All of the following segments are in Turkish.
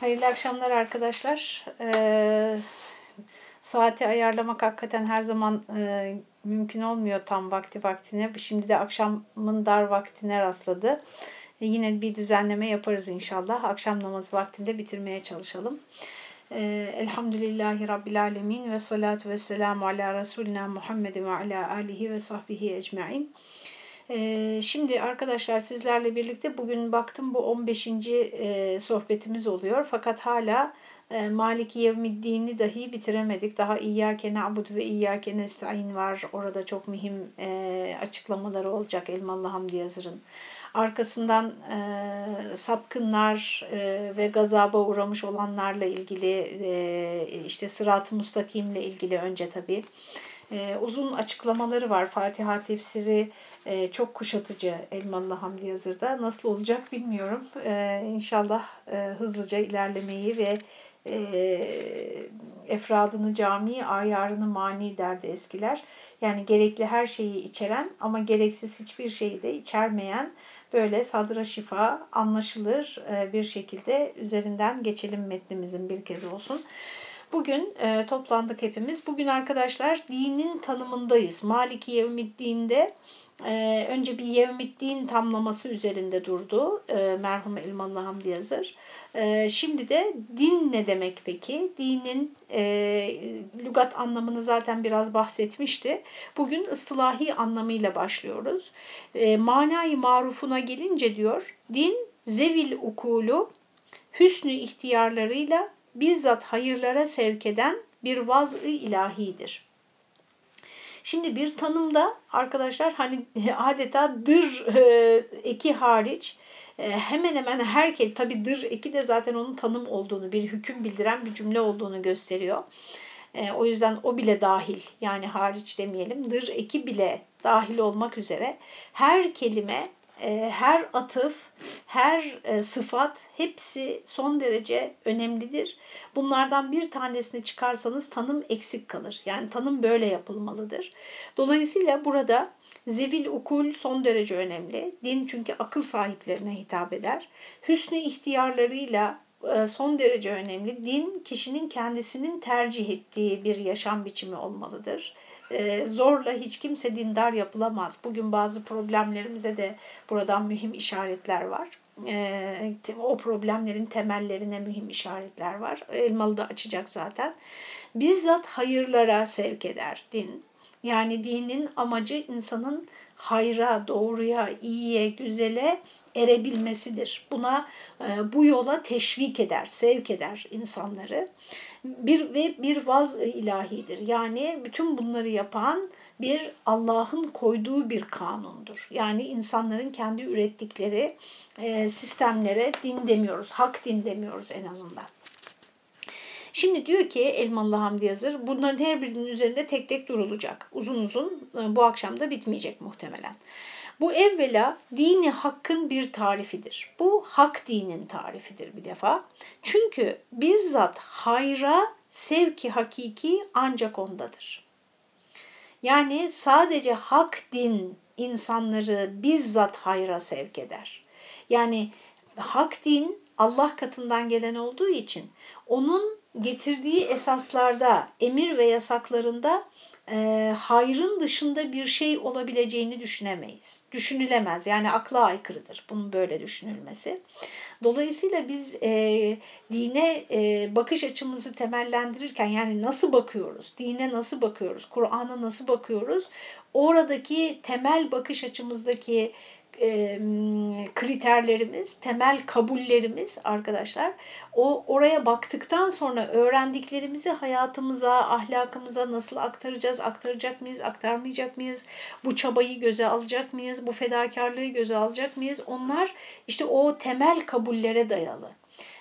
Hayırlı akşamlar arkadaşlar. Ee, saati ayarlamak hakikaten her zaman e, mümkün olmuyor tam vakti vaktine. Şimdi de akşamın dar vaktine rastladı. E, yine bir düzenleme yaparız inşallah. Akşam namazı vaktinde bitirmeye çalışalım. E, Elhamdülillahi Rabbil Alemin ve salatu ve selamu ala Resulina Muhammedin ve ala alihi ve sahbihi ecmain. Ee, şimdi arkadaşlar sizlerle birlikte bugün baktım bu 15. E, sohbetimiz oluyor. Fakat hala e, Maliki Yevmiddin'i dahi bitiremedik. Daha İyyâke na'budu ve İyyâke nesta'in var. Orada çok mühim e, açıklamaları olacak Elmalı Hamdi Yazır'ın. Arkasından e, sapkınlar e, ve gazaba uğramış olanlarla ilgili e, işte sırat-ı mustakimle ilgili önce tabii e, uzun açıklamaları var. Fatiha tefsiri e, çok kuşatıcı Elmalı Hamdi Yazır'da. Nasıl olacak bilmiyorum. E, inşallah e, hızlıca ilerlemeyi ve e, efradını cami, ayarını mani derdi eskiler. Yani gerekli her şeyi içeren ama gereksiz hiçbir şeyi de içermeyen böyle sadra şifa anlaşılır e, bir şekilde üzerinden geçelim metnimizin bir kez olsun. Bugün e, toplandık hepimiz. Bugün arkadaşlar dinin tanımındayız. Maliki Yevmiddin'de e, önce bir Yevmiddin tamlaması üzerinde durdu e, merhum Elmalı Hamdi Yazır. E, şimdi de din ne demek peki? Dinin e, lügat anlamını zaten biraz bahsetmişti. Bugün ıstılahi anlamıyla başlıyoruz. E, manayı marufuna gelince diyor, din zevil ukulu hüsnü ihtiyarlarıyla bizzat hayırlara sevk eden bir vaz-ı ilahidir. Şimdi bir tanımda arkadaşlar hani adeta dır e, eki hariç e, hemen hemen herkes tabi dır eki de zaten onun tanım olduğunu bir hüküm bildiren bir cümle olduğunu gösteriyor. E, o yüzden o bile dahil yani hariç demeyelim dır eki bile dahil olmak üzere her kelime her atıf, her e, sıfat hepsi son derece önemlidir. Bunlardan bir tanesini çıkarsanız tanım eksik kalır. Yani tanım böyle yapılmalıdır. Dolayısıyla burada zevil ukul son derece önemli. Din çünkü akıl sahiplerine hitap eder. Hüsnü ihtiyarlarıyla e, son derece önemli. Din kişinin kendisinin tercih ettiği bir yaşam biçimi olmalıdır e, zorla hiç kimse dindar yapılamaz. Bugün bazı problemlerimize de buradan mühim işaretler var. E, o problemlerin temellerine mühim işaretler var. Elmalı da açacak zaten. Bizzat hayırlara sevk eder din. Yani dinin amacı insanın hayra, doğruya, iyiye, güzele erebilmesidir. Buna e, bu yola teşvik eder, sevk eder insanları. Bir ve bir vaz ilahidir. Yani bütün bunları yapan bir Allah'ın koyduğu bir kanundur. Yani insanların kendi ürettikleri e, sistemlere din demiyoruz, hak din demiyoruz en azından. Şimdi diyor ki Elmalı Hamdi Yazır bunların her birinin üzerinde tek tek durulacak. Uzun uzun e, bu akşam da bitmeyecek muhtemelen. Bu evvela dini hakkın bir tarifidir. Bu hak dinin tarifidir bir defa. Çünkü bizzat hayra sevki hakiki ancak ondadır. Yani sadece hak din insanları bizzat hayra sevk eder. Yani hak din Allah katından gelen olduğu için onun getirdiği esaslarda, emir ve yasaklarında e, hayrın dışında bir şey olabileceğini düşünemeyiz. Düşünülemez yani akla aykırıdır bunun böyle düşünülmesi. Dolayısıyla biz e, dine e, bakış açımızı temellendirirken yani nasıl bakıyoruz, dine nasıl bakıyoruz, Kur'an'a nasıl bakıyoruz, oradaki temel bakış açımızdaki e, kriterlerimiz, temel kabullerimiz arkadaşlar. O oraya baktıktan sonra öğrendiklerimizi hayatımıza, ahlakımıza nasıl aktaracağız, aktaracak mıyız, aktarmayacak mıyız? Bu çabayı göze alacak mıyız? Bu fedakarlığı göze alacak mıyız? Onlar işte o temel kabullere dayalı.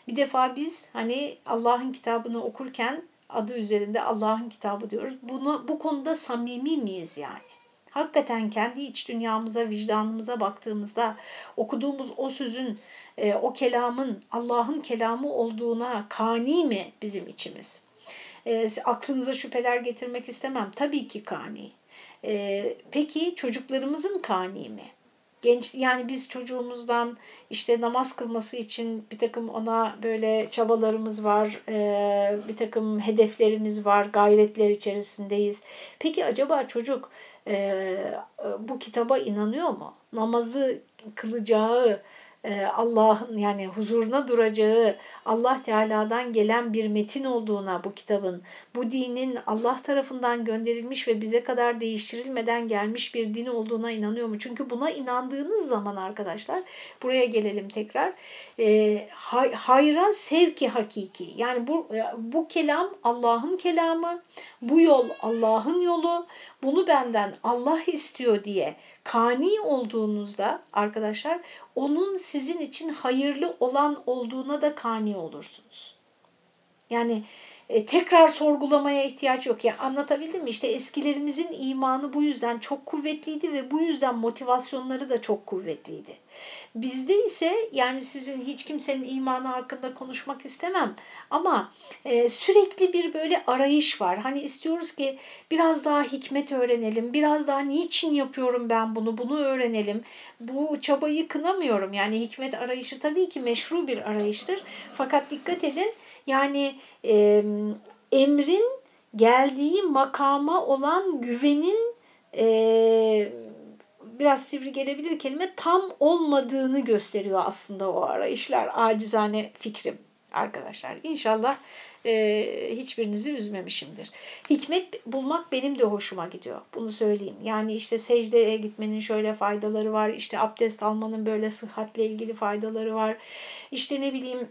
Bir defa biz hani Allah'ın kitabını okurken adı üzerinde Allah'ın kitabı diyoruz. Bunu bu konuda samimi miyiz yani? Hakikaten kendi iç dünyamıza, vicdanımıza baktığımızda okuduğumuz o sözün, e, o kelamın Allah'ın kelamı olduğuna kani mi bizim içimiz? E, aklınıza şüpheler getirmek istemem. Tabii ki kani. E, peki çocuklarımızın kani mi? genç yani biz çocuğumuzdan işte namaz kılması için bir takım ona böyle çabalarımız var, bir takım hedeflerimiz var, gayretler içerisindeyiz. Peki acaba çocuk e, bu kitaba inanıyor mu? Namazı kılacağı, Allah'ın yani huzuruna duracağı Allah Teala'dan gelen bir metin olduğuna bu kitabın, bu dinin Allah tarafından gönderilmiş ve bize kadar değiştirilmeden gelmiş bir din olduğuna inanıyor mu? Çünkü buna inandığınız zaman arkadaşlar, buraya gelelim tekrar, e, hayra sevki hakiki. Yani bu, e, bu kelam Allah'ın kelamı, bu yol Allah'ın yolu, bunu benden Allah istiyor diye kani olduğunuzda arkadaşlar onun sizin için hayırlı olan olduğuna da kani olursunuz. Yani e, tekrar sorgulamaya ihtiyaç yok. Ya anlatabildim mi? İşte eskilerimizin imanı bu yüzden çok kuvvetliydi ve bu yüzden motivasyonları da çok kuvvetliydi. Bizde ise yani sizin hiç kimsenin imanı hakkında konuşmak istemem ama e, sürekli bir böyle arayış var. Hani istiyoruz ki biraz daha hikmet öğrenelim, biraz daha niçin yapıyorum ben bunu, bunu öğrenelim. Bu çabayı kınamıyorum. Yani hikmet arayışı tabii ki meşru bir arayıştır. Fakat dikkat edin yani e, emrin geldiği makama olan güvenin e, biraz sivri gelebilir kelime tam olmadığını gösteriyor aslında o arayışlar. Acizane fikrim arkadaşlar. İnşallah e, hiçbirinizi üzmemişimdir. Hikmet bulmak benim de hoşuma gidiyor. Bunu söyleyeyim. Yani işte secdeye gitmenin şöyle faydaları var. İşte abdest almanın böyle sıhhatle ilgili faydaları var. İşte ne bileyim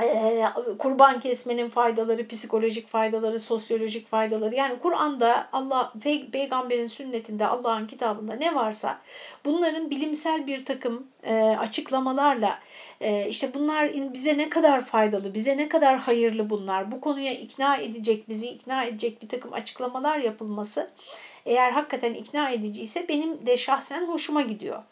ee, kurban kesmenin faydaları, psikolojik faydaları, sosyolojik faydaları yani Kur'an'da Allah peygamberin sünnetinde Allah'ın kitabında ne varsa bunların bilimsel bir takım e, açıklamalarla e, işte bunlar bize ne kadar faydalı, bize ne kadar hayırlı bunlar, bu konuya ikna edecek, bizi ikna edecek bir takım açıklamalar yapılması eğer hakikaten ikna ediciyse benim de şahsen hoşuma gidiyor.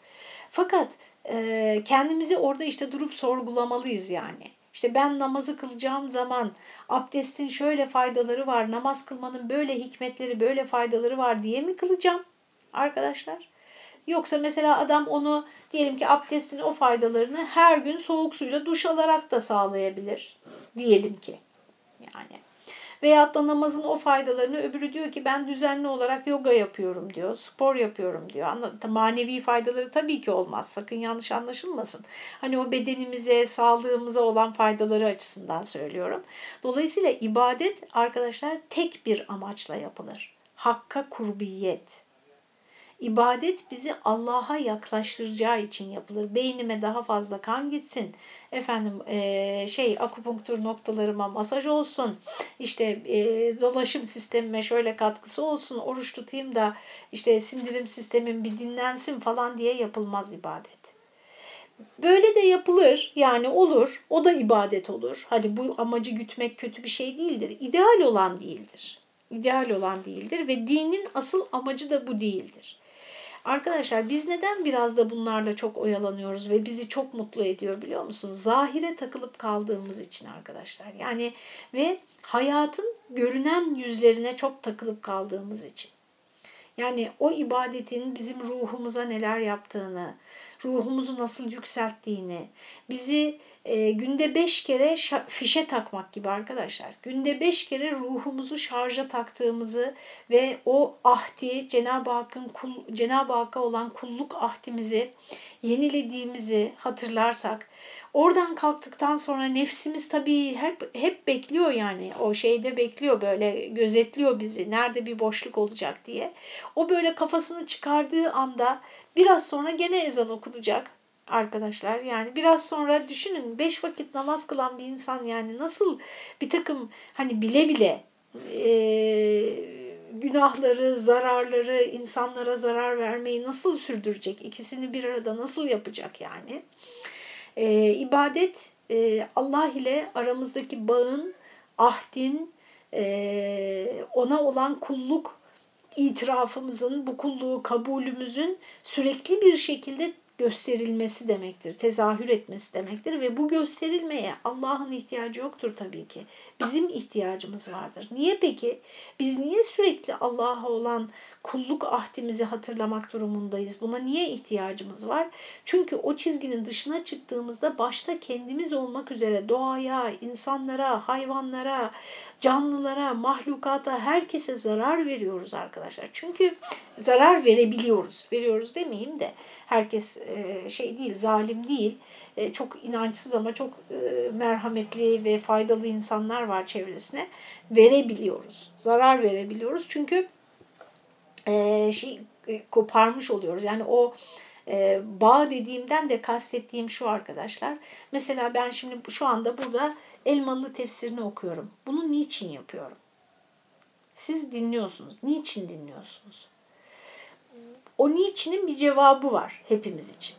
Fakat e, kendimizi orada işte durup sorgulamalıyız yani. İşte ben namazı kılacağım zaman abdestin şöyle faydaları var, namaz kılmanın böyle hikmetleri, böyle faydaları var diye mi kılacağım arkadaşlar? Yoksa mesela adam onu diyelim ki abdestin o faydalarını her gün soğuk suyla duş alarak da sağlayabilir diyelim ki. Yani Veyahut da namazın o faydalarını öbürü diyor ki ben düzenli olarak yoga yapıyorum diyor, spor yapıyorum diyor. Manevi faydaları tabii ki olmaz. Sakın yanlış anlaşılmasın. Hani o bedenimize, sağlığımıza olan faydaları açısından söylüyorum. Dolayısıyla ibadet arkadaşlar tek bir amaçla yapılır. Hakka kurbiyet. İbadet bizi Allah'a yaklaştıracağı için yapılır. Beynime daha fazla kan gitsin. Efendim e, şey akupunktur noktalarıma masaj olsun. İşte e, dolaşım sistemime şöyle katkısı olsun. Oruç tutayım da işte sindirim sistemim bir dinlensin falan diye yapılmaz ibadet. Böyle de yapılır yani olur o da ibadet olur. Hadi bu amacı gütmek kötü bir şey değildir. İdeal olan değildir. İdeal olan değildir ve dinin asıl amacı da bu değildir. Arkadaşlar biz neden biraz da bunlarla çok oyalanıyoruz ve bizi çok mutlu ediyor biliyor musunuz? Zahire takılıp kaldığımız için arkadaşlar. Yani ve hayatın görünen yüzlerine çok takılıp kaldığımız için. Yani o ibadetin bizim ruhumuza neler yaptığını, ruhumuzu nasıl yükselttiğini, bizi e, günde beş kere fişe takmak gibi arkadaşlar. Günde beş kere ruhumuzu şarja taktığımızı ve o ahdi Cenab-ı Hakk'ın kul, Cenab-ı Hakk'a olan kulluk ahdimizi yenilediğimizi hatırlarsak oradan kalktıktan sonra nefsimiz tabii hep hep bekliyor yani o şeyde bekliyor böyle gözetliyor bizi nerede bir boşluk olacak diye. O böyle kafasını çıkardığı anda biraz sonra gene ezan okunacak arkadaşlar. Yani biraz sonra düşünün beş vakit namaz kılan bir insan yani nasıl bir takım hani bile bile e, günahları, zararları, insanlara zarar vermeyi nasıl sürdürecek? İkisini bir arada nasıl yapacak yani? E, ibadet e, Allah ile aramızdaki bağın, ahdin, e, ona olan kulluk itirafımızın, bu kulluğu kabulümüzün sürekli bir şekilde gösterilmesi demektir, tezahür etmesi demektir ve bu gösterilmeye Allah'ın ihtiyacı yoktur tabii ki. Bizim ihtiyacımız vardır. Niye peki? Biz niye sürekli Allah'a olan kulluk ahdimizi hatırlamak durumundayız? Buna niye ihtiyacımız var? Çünkü o çizginin dışına çıktığımızda başta kendimiz olmak üzere doğaya, insanlara, hayvanlara, canlılara, mahlukata, herkese zarar veriyoruz arkadaşlar. Çünkü zarar verebiliyoruz. Veriyoruz demeyeyim de herkes şey değil, zalim değil. Çok inançsız ama çok merhametli ve faydalı insanlar var çevresine. Verebiliyoruz. Zarar verebiliyoruz. Çünkü şey koparmış oluyoruz. Yani o bağ dediğimden de kastettiğim şu arkadaşlar. Mesela ben şimdi şu anda burada Elmalı tefsirini okuyorum. Bunu niçin yapıyorum? Siz dinliyorsunuz. Niçin dinliyorsunuz? O niçinin bir cevabı var hepimiz için.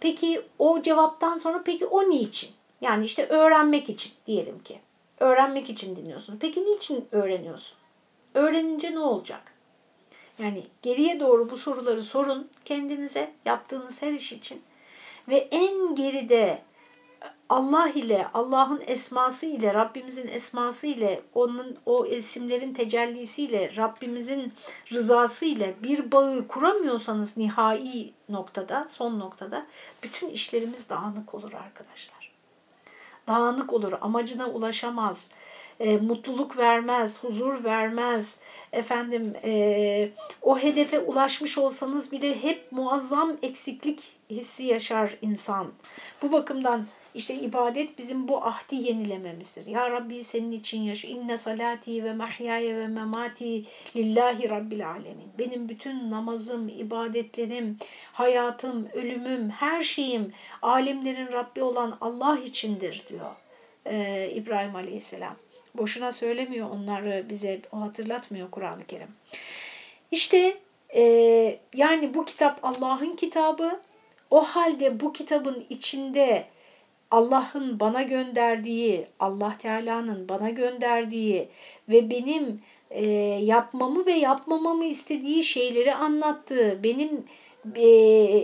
Peki o cevaptan sonra peki o niçin? Yani işte öğrenmek için diyelim ki. Öğrenmek için dinliyorsunuz. Peki niçin öğreniyorsun? Öğrenince ne olacak? Yani geriye doğru bu soruları sorun kendinize yaptığınız her iş için. Ve en geride Allah ile, Allah'ın esması ile, Rabbimizin esması ile, onun o isimlerin tecellisiyle, Rabbimizin rızası ile bir bağı kuramıyorsanız nihai noktada, son noktada bütün işlerimiz dağınık olur arkadaşlar. Dağınık olur, amacına ulaşamaz, e, mutluluk vermez, huzur vermez. Efendim e, o hedefe ulaşmış olsanız bile hep muazzam eksiklik hissi yaşar insan. Bu bakımdan işte ibadet bizim bu ahdi yenilememizdir. Ya Rabbi senin için yaşa. İnne salati ve mahyaya ve memati lillahi rabbil alemin. Benim bütün namazım, ibadetlerim, hayatım, ölümüm, her şeyim alemlerin Rabbi olan Allah içindir diyor ee, İbrahim Aleyhisselam. Boşuna söylemiyor onları bize o hatırlatmıyor Kur'an-ı Kerim. İşte e, yani bu kitap Allah'ın kitabı. O halde bu kitabın içinde Allah'ın bana gönderdiği, Allah Teala'nın bana gönderdiği ve benim e, yapmamı ve yapmamamı istediği şeyleri anlattığı, benim e,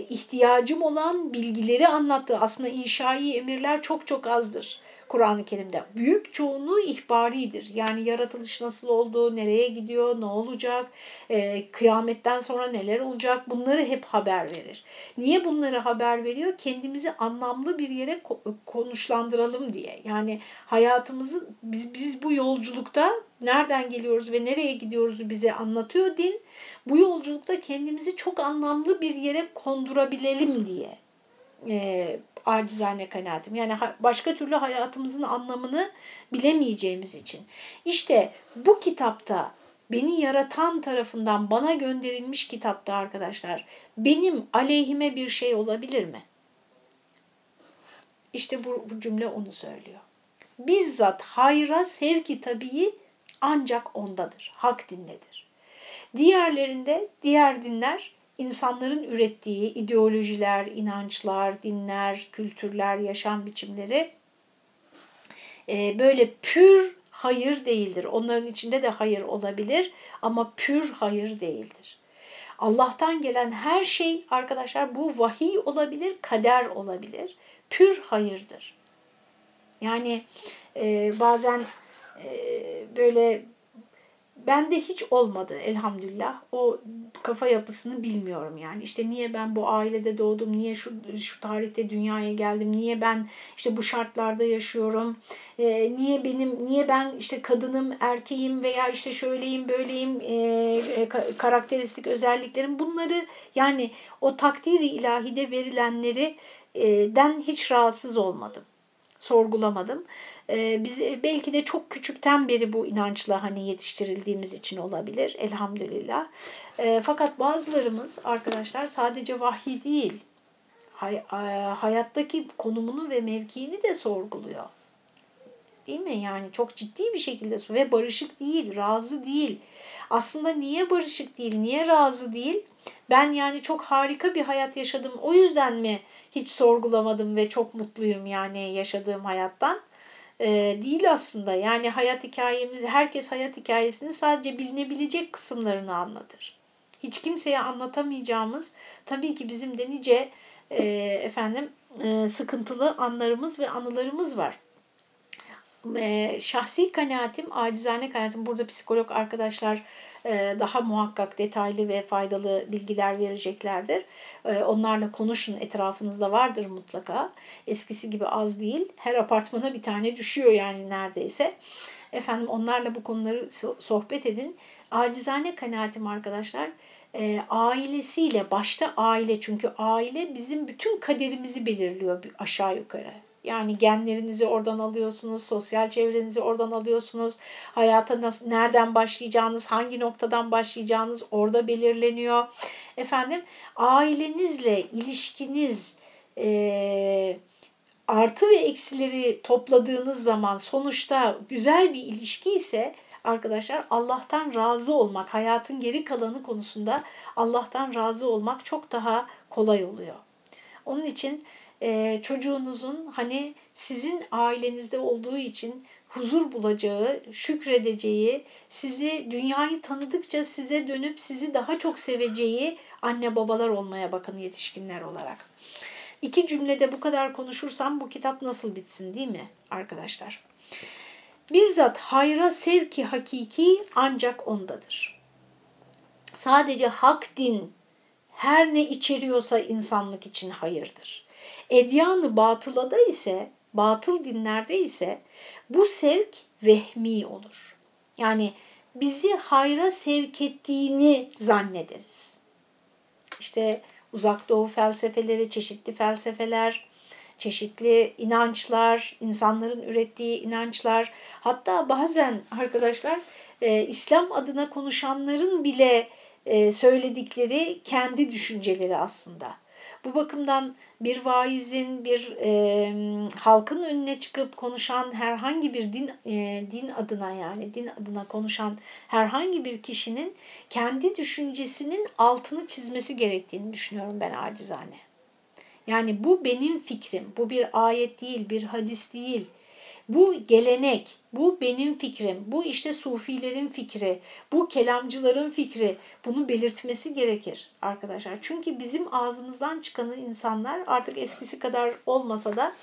ihtiyacım olan bilgileri anlattığı aslında inşai emirler çok çok azdır. Kur'an-ı Kerim'de. Büyük çoğunluğu ihbaridir. Yani yaratılış nasıl oldu, nereye gidiyor, ne olacak, e, kıyametten sonra neler olacak bunları hep haber verir. Niye bunları haber veriyor? Kendimizi anlamlı bir yere konuşlandıralım diye. Yani hayatımızı biz, biz bu yolculukta nereden geliyoruz ve nereye gidiyoruz bize anlatıyor din. Bu yolculukta kendimizi çok anlamlı bir yere kondurabilelim diye e, acizane kanaatim. Yani başka türlü hayatımızın anlamını bilemeyeceğimiz için. İşte bu kitapta beni yaratan tarafından bana gönderilmiş kitapta arkadaşlar benim aleyhime bir şey olabilir mi? İşte bu, bu cümle onu söylüyor. Bizzat hayra sevki tabii ancak ondadır. Hak dinledir. Diğerlerinde diğer dinler insanların ürettiği ideolojiler, inançlar, dinler, kültürler, yaşam biçimleri e, böyle pür hayır değildir. Onların içinde de hayır olabilir ama pür hayır değildir. Allah'tan gelen her şey arkadaşlar bu vahiy olabilir, kader olabilir. Pür hayırdır. Yani e, bazen e, böyle Bende hiç olmadı elhamdülillah. O kafa yapısını bilmiyorum yani. İşte niye ben bu ailede doğdum, niye şu, şu tarihte dünyaya geldim, niye ben işte bu şartlarda yaşıyorum, e, niye benim, niye ben işte kadınım, erkeğim veya işte şöyleyim, böyleyim, e, e karakteristik özelliklerim bunları yani o takdiri ilahide verilenleri e, den hiç rahatsız olmadım, sorgulamadım. Ee, biz e, belki de çok küçükten beri bu inançla hani yetiştirildiğimiz için olabilir elhamdülillah. Ee, fakat bazılarımız arkadaşlar sadece vahiy değil hay, hayattaki konumunu ve mevkiini de sorguluyor. Değil mi? Yani çok ciddi bir şekilde ve barışık değil, razı değil. Aslında niye barışık değil, niye razı değil? Ben yani çok harika bir hayat yaşadım. O yüzden mi hiç sorgulamadım ve çok mutluyum yani yaşadığım hayattan? E, değil aslında. Yani hayat hikayemiz, herkes hayat hikayesini sadece bilinebilecek kısımlarını anlatır. Hiç kimseye anlatamayacağımız tabii ki bizim de nice e, efendim e, sıkıntılı anlarımız ve anılarımız var. Şahsi kanaatim, acizane kanaatim burada psikolog arkadaşlar daha muhakkak detaylı ve faydalı bilgiler vereceklerdir. Onlarla konuşun etrafınızda vardır mutlaka. Eskisi gibi az değil. Her apartmana bir tane düşüyor yani neredeyse. Efendim onlarla bu konuları sohbet edin. Acizane kanaatim arkadaşlar ailesiyle başta aile çünkü aile bizim bütün kaderimizi belirliyor aşağı yukarı. Yani genlerinizi oradan alıyorsunuz, sosyal çevrenizi oradan alıyorsunuz. Hayata nasıl, nereden başlayacağınız, hangi noktadan başlayacağınız orada belirleniyor. Efendim ailenizle ilişkiniz e, artı ve eksileri topladığınız zaman sonuçta güzel bir ilişki ise arkadaşlar Allah'tan razı olmak, hayatın geri kalanı konusunda Allah'tan razı olmak çok daha kolay oluyor. Onun için e, çocuğunuzun hani sizin ailenizde olduğu için huzur bulacağı, şükredeceği, sizi dünyayı tanıdıkça size dönüp sizi daha çok seveceği anne babalar olmaya bakın yetişkinler olarak. İki cümlede bu kadar konuşursam bu kitap nasıl bitsin değil mi arkadaşlar? Bizzat hayra sevki hakiki ancak ondadır. Sadece hak din her ne içeriyorsa insanlık için hayırdır. Edyanı batılada ise, batıl dinlerde ise bu sevk vehmi olur. Yani bizi hayra sevk ettiğini zannederiz. İşte uzak doğu felsefeleri, çeşitli felsefeler, çeşitli inançlar, insanların ürettiği inançlar, hatta bazen arkadaşlar e, İslam adına konuşanların bile e, söyledikleri kendi düşünceleri aslında. Bu bakımdan bir vaizin, bir e, halkın önüne çıkıp konuşan herhangi bir din e, din adına yani din adına konuşan herhangi bir kişinin kendi düşüncesinin altını çizmesi gerektiğini düşünüyorum ben acizane. Yani bu benim fikrim, bu bir ayet değil, bir hadis değil. Bu gelenek, bu benim fikrim, bu işte sufilerin fikri, bu kelamcıların fikri. Bunu belirtmesi gerekir arkadaşlar. Çünkü bizim ağzımızdan çıkan insanlar artık eskisi kadar olmasa da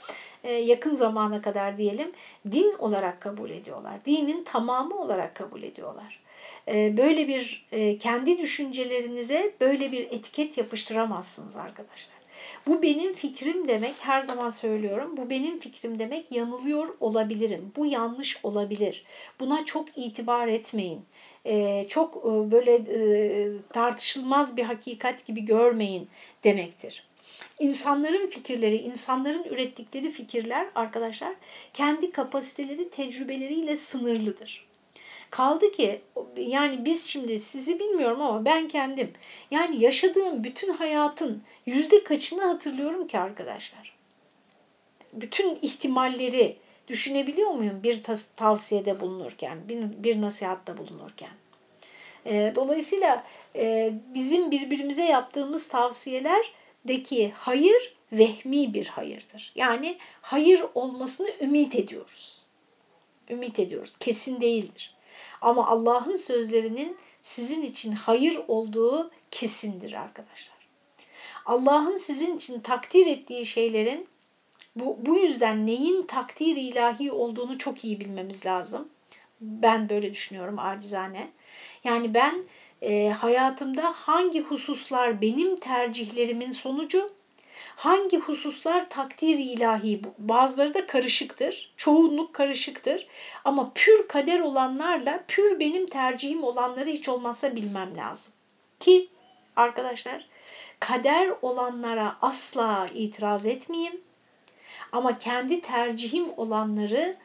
e, yakın zamana kadar diyelim din olarak kabul ediyorlar. Dinin tamamı olarak kabul ediyorlar. E, böyle bir e, kendi düşüncelerinize böyle bir etiket yapıştıramazsınız arkadaşlar. Bu benim fikrim demek her zaman söylüyorum. Bu benim fikrim demek yanılıyor olabilirim. Bu yanlış olabilir. Buna çok itibar etmeyin. Ee, çok e, böyle e, tartışılmaz bir hakikat gibi görmeyin demektir. İnsanların fikirleri, insanların ürettikleri fikirler arkadaşlar kendi kapasiteleri, tecrübeleriyle sınırlıdır. Kaldı ki yani biz şimdi sizi bilmiyorum ama ben kendim yani yaşadığım bütün hayatın yüzde kaçını hatırlıyorum ki arkadaşlar. Bütün ihtimalleri düşünebiliyor muyum bir tavsiyede bulunurken, bir, bir nasihatta bulunurken? E, dolayısıyla e, bizim birbirimize yaptığımız tavsiyelerdeki hayır vehmi bir hayırdır. Yani hayır olmasını ümit ediyoruz. Ümit ediyoruz. Kesin değildir. Ama Allah'ın sözlerinin sizin için hayır olduğu kesindir arkadaşlar. Allah'ın sizin için takdir ettiği şeylerin bu, bu yüzden neyin takdir ilahi olduğunu çok iyi bilmemiz lazım. Ben böyle düşünüyorum acizane. Yani ben e, hayatımda hangi hususlar benim tercihlerimin sonucu, Hangi hususlar takdir ilahi bazıları da karışıktır. Çoğunluk karışıktır. Ama pür kader olanlarla pür benim tercihim olanları hiç olmazsa bilmem lazım. Ki arkadaşlar kader olanlara asla itiraz etmeyeyim. Ama kendi tercihim olanları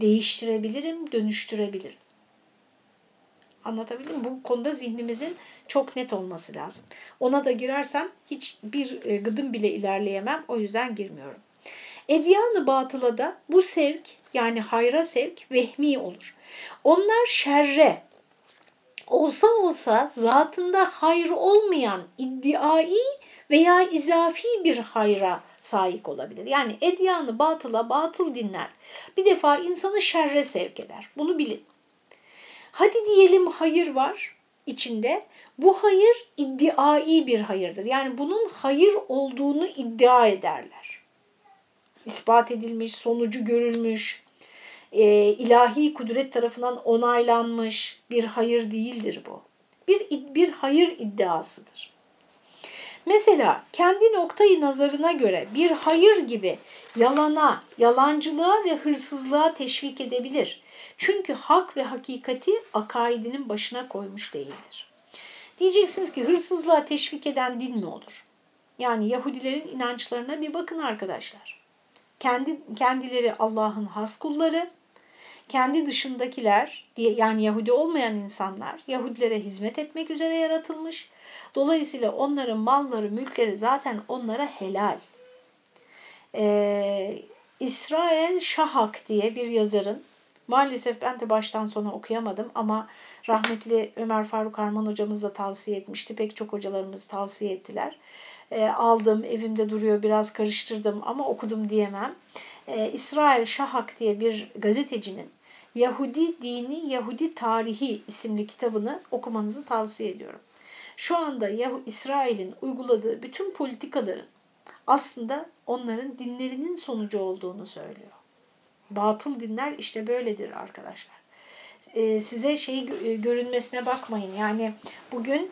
değiştirebilirim, dönüştürebilirim. Anlatabildim mi? Bu konuda zihnimizin çok net olması lazım. Ona da girersem hiç bir e, gıdım bile ilerleyemem. O yüzden girmiyorum. Edyanı batıla da bu sevk yani hayra sevk vehmi olur. Onlar şerre olsa olsa zatında hayır olmayan iddiai veya izafi bir hayra sahip olabilir. Yani edyanı batıla batıl dinler. Bir defa insanı şerre sevk eder. Bunu bilin. Hadi diyelim hayır var. içinde bu hayır iddiai bir hayırdır. Yani bunun hayır olduğunu iddia ederler. İspat edilmiş, sonucu görülmüş, e, ilahi kudret tarafından onaylanmış bir hayır değildir bu. Bir, bir hayır iddiasıdır. Mesela kendi noktayı nazarına göre bir hayır gibi yalana, yalancılığa ve hırsızlığa teşvik edebilir. Çünkü hak ve hakikati akaidinin başına koymuş değildir. Diyeceksiniz ki hırsızlığa teşvik eden din mi olur? Yani Yahudilerin inançlarına bir bakın arkadaşlar. Kendi, kendileri Allah'ın has kulları, kendi dışındakiler yani Yahudi olmayan insanlar Yahudilere hizmet etmek üzere yaratılmış. Dolayısıyla onların malları, mülkleri zaten onlara helal. Ee, İsrail Şahak diye bir yazarın Maalesef ben de baştan sona okuyamadım ama rahmetli Ömer Faruk Arman hocamız da tavsiye etmişti. Pek çok hocalarımız tavsiye ettiler. E, aldım, evimde duruyor, biraz karıştırdım ama okudum diyemem. E, İsrail Şahak diye bir gazetecinin Yahudi Dini, Yahudi Tarihi isimli kitabını okumanızı tavsiye ediyorum. Şu anda İsrail'in uyguladığı bütün politikaların aslında onların dinlerinin sonucu olduğunu söylüyor. Batıl dinler işte böyledir arkadaşlar. Ee, size şey e, görünmesine bakmayın. Yani bugün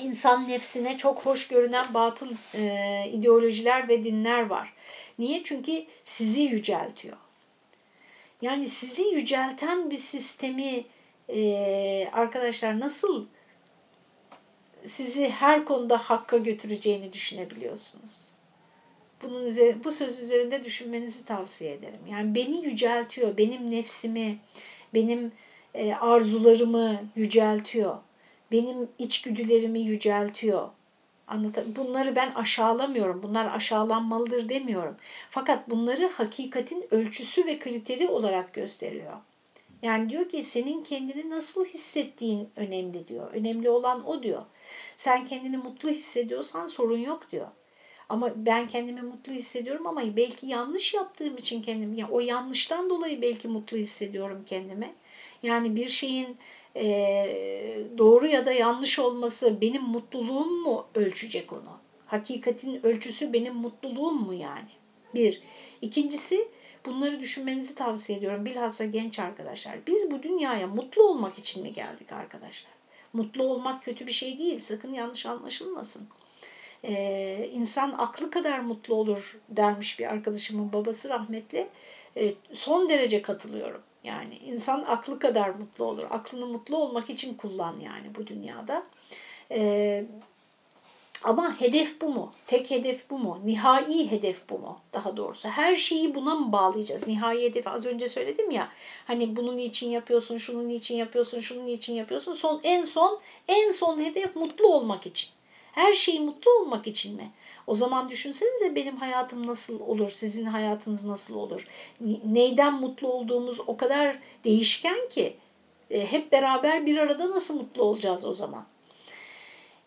insan nefsine çok hoş görünen batıl e, ideolojiler ve dinler var. Niye? Çünkü sizi yüceltiyor. Yani sizi yücelten bir sistemi e, arkadaşlar nasıl sizi her konuda hakka götüreceğini düşünebiliyorsunuz bunun üzerine, bu söz üzerinde düşünmenizi tavsiye ederim. Yani beni yüceltiyor, benim nefsimi, benim e, arzularımı yüceltiyor. Benim içgüdülerimi yüceltiyor. Anlat bunları ben aşağılamıyorum. Bunlar aşağılanmalıdır demiyorum. Fakat bunları hakikatin ölçüsü ve kriteri olarak gösteriyor. Yani diyor ki senin kendini nasıl hissettiğin önemli diyor. Önemli olan o diyor. Sen kendini mutlu hissediyorsan sorun yok diyor. Ama ben kendimi mutlu hissediyorum ama belki yanlış yaptığım için kendimi, yani o yanlıştan dolayı belki mutlu hissediyorum kendime. Yani bir şeyin e, doğru ya da yanlış olması benim mutluluğum mu ölçecek onu? Hakikatin ölçüsü benim mutluluğum mu yani? Bir. İkincisi bunları düşünmenizi tavsiye ediyorum. Bilhassa genç arkadaşlar. Biz bu dünyaya mutlu olmak için mi geldik arkadaşlar? Mutlu olmak kötü bir şey değil. Sakın yanlış anlaşılmasın e, insan aklı kadar mutlu olur dermiş bir arkadaşımın babası rahmetli. E, son derece katılıyorum. Yani insan aklı kadar mutlu olur. Aklını mutlu olmak için kullan yani bu dünyada. E, ama hedef bu mu? Tek hedef bu mu? Nihai hedef bu mu? Daha doğrusu her şeyi buna mı bağlayacağız? Nihai hedef az önce söyledim ya. Hani bunun için yapıyorsun, şunun için yapıyorsun, şunun için yapıyorsun. Son en son en son hedef mutlu olmak için. Her şeyi mutlu olmak için mi? O zaman düşünsenize benim hayatım nasıl olur, sizin hayatınız nasıl olur? Neyden mutlu olduğumuz o kadar değişken ki e, hep beraber bir arada nasıl mutlu olacağız o zaman?